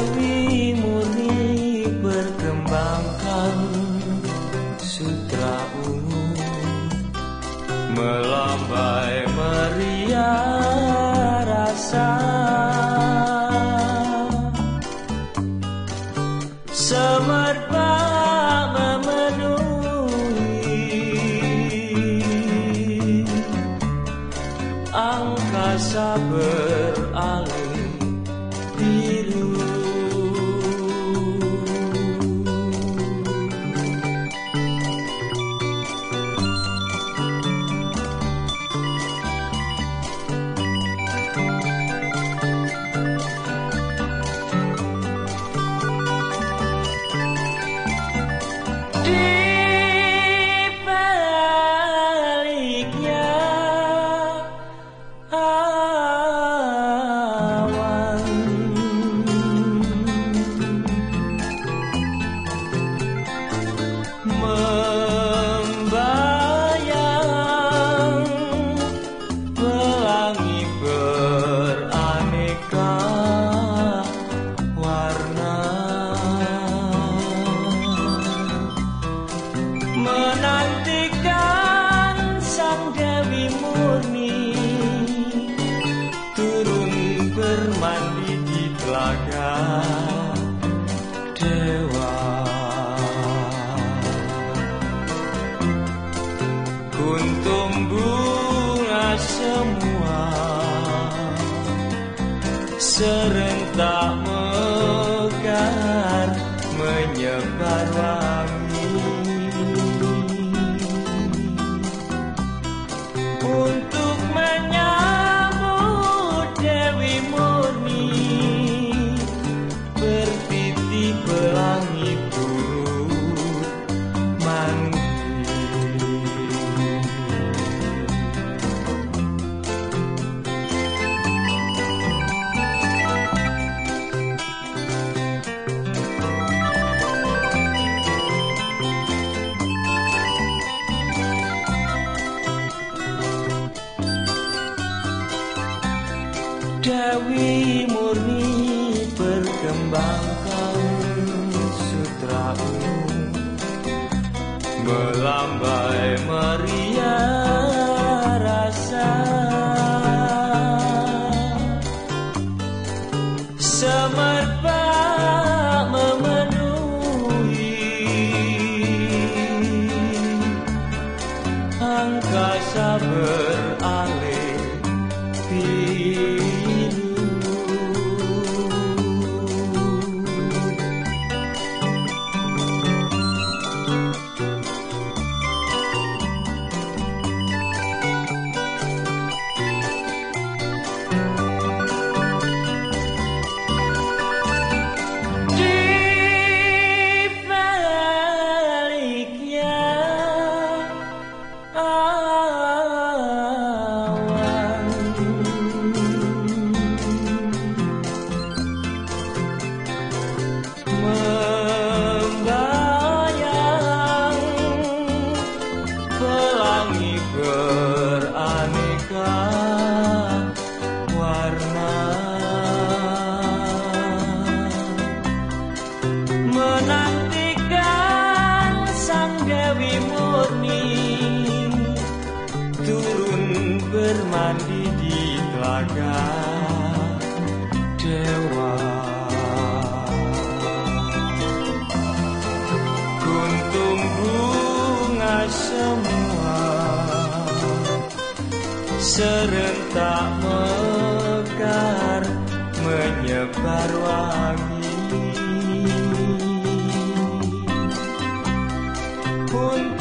Dewi murni berkembangkan sutra ungu melambai meriah rasa. Semerbak memenuhi angkasa ber aneka warna. Menantikan sang dewi murni turun bermandi di telaga dewa. Kuntum bunga semua serentak mekar menyebar Dewi murni perkembangkan sutra ungu Melambai meriah rasa. Semerbak memenuhi Angkasa beralih beraneka warna. Menantikan sang Dewi Murni turun bermandi di telaga dewa. Kuntum bunga semua serentak mekar menyebar wangi. Untuk